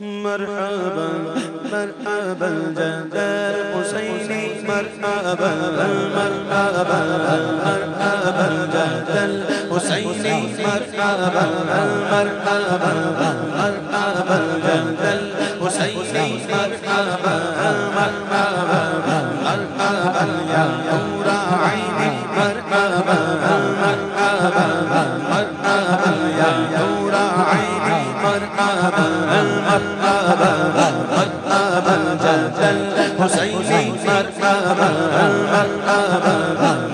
مرحبا مرحبا جد الحسين مرحبا مرحبا مرحبا جد الحسين مرحبا مرحبا مرحبا جد الحسين مرحبا مرحبا مرحبا يا نور عيني مرحبا مرحبا مرحبا يا نور عيني مرحبا مرحبا مرحبا جد الحسين مرحبا مرحبا مرحبا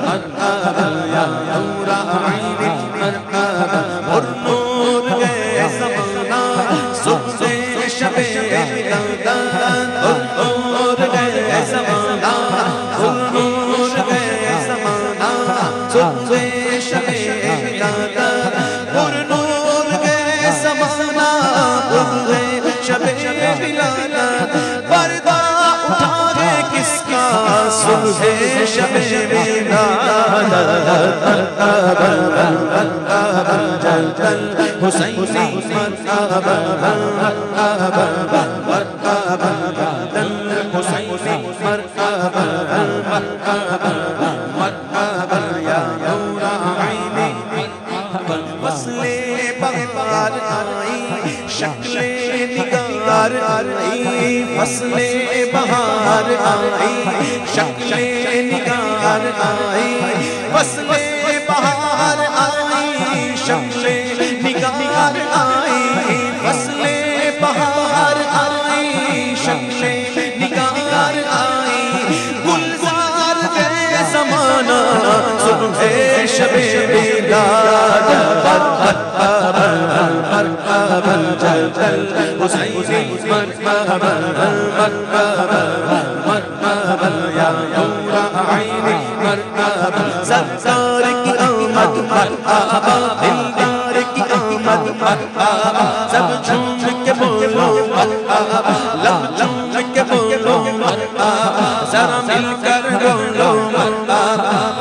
شکل نگار آئی فصل بہار آئی شکل نگار آئی، فصل بہار آئی شکل نگار آئی، فصل بہار آئی شکل نگار آئی۔ گلزار کے زمانہ، صبح شب بیدار مرحبا مرحبا جل حسین مرحبا مرحبا دلدار کی آمد مرحبا سب جھوم کے بولو مرحبا لب جھوم کے بولو مرحبا ذرا مل کر بولو مرحبا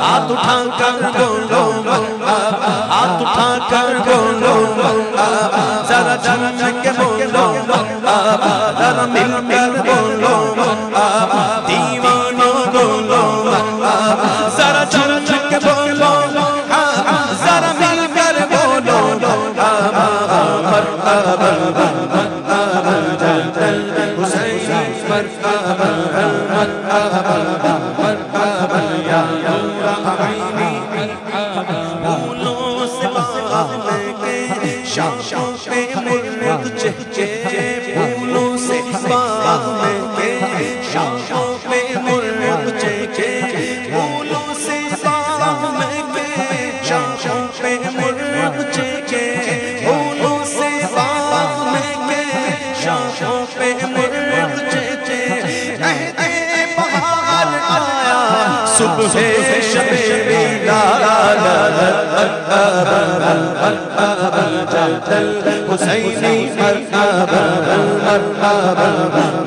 ہاتھ اٹھا کر بولو مرحبا ہاتھ اٹھا کر بولو مرحبا ذرا جھوم کے بولو مرحبا ذرا مل یا صبح شب بیدار حسینی مرحبا مرحبا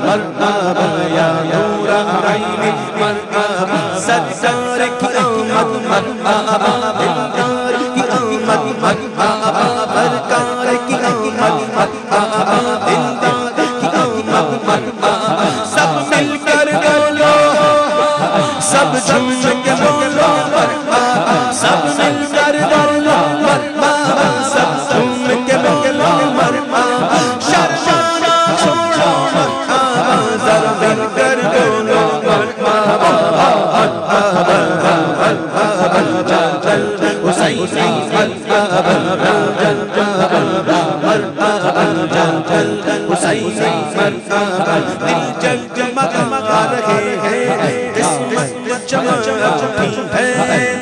مرحبا یا نور عینی مرحبا سرکار کی آمد مرحبا دلدار کی آمد مرحبا برکار کی آمد مرحبا حسین مرحبا، دل جگمگا رہے ہیں، قسمت چمک ہے،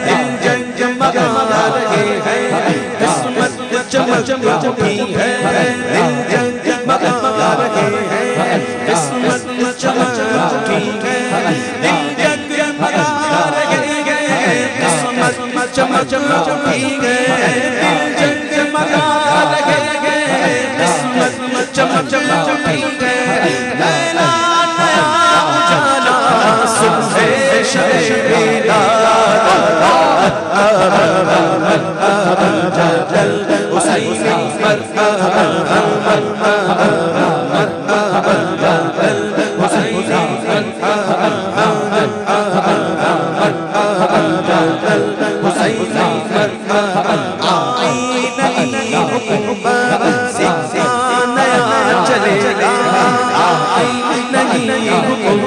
دل جگمگا رہے ہیں، قسمت چمک ہے، دل جگمگا رہے ہیں، قسمت چمک ہے، دل جگمگا رہے ہیں، قسمت چمک ہے جمع پیتے لیلا نیا جانا سنسے شیلا جل حسین حسین چلے گا آئین نہیں حکم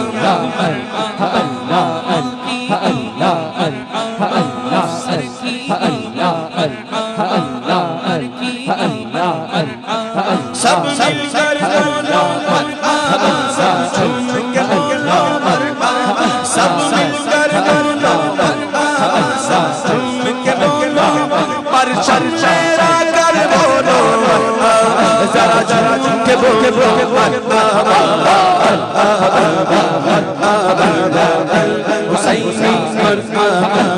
Oh, my God. مرحبا حسینی مرحبا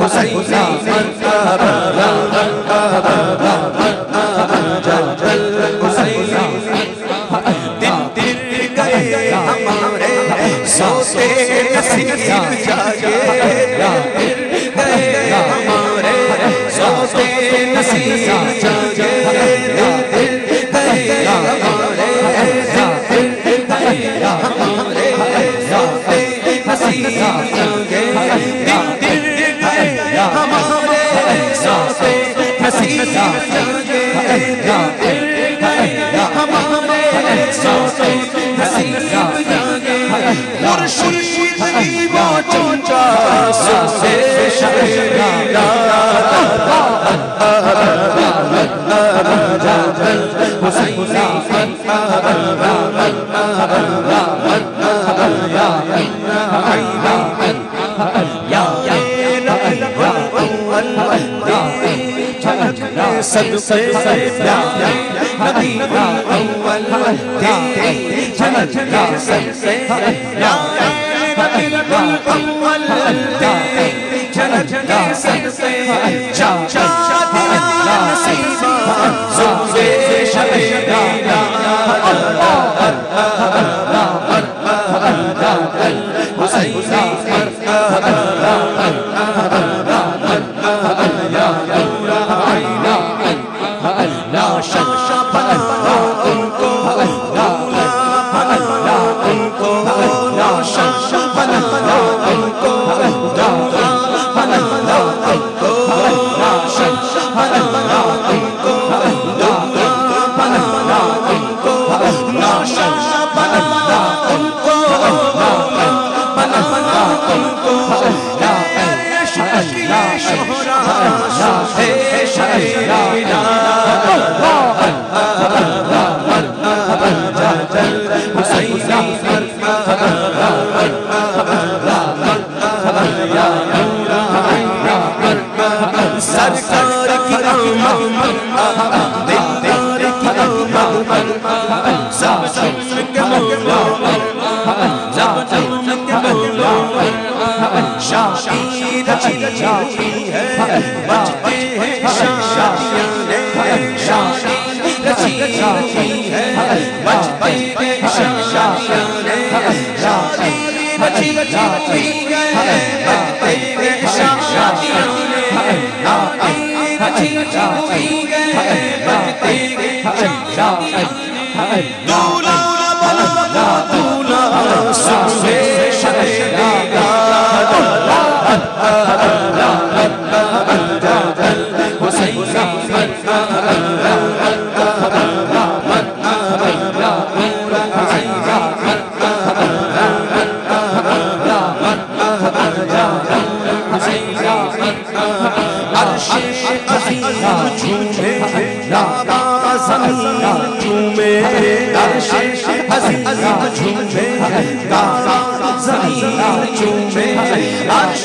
حسین سد سد سد نبی اول دے جھلک سد سد یا نبی جا جا دے نصیب سرکار کی آمد دلدار کی آمد سب چمک مولا سب چمک مولا شاشی رچی ہے بچتے ہیں شاشیاں شاشی رچی ہے دولا بلا عظیم لابا زمین جھومے عرش عظیم جھومے لابا زمین جھومے عرش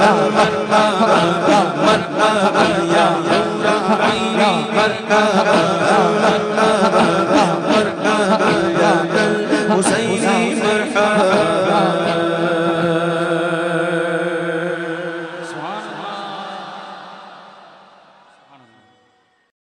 چمک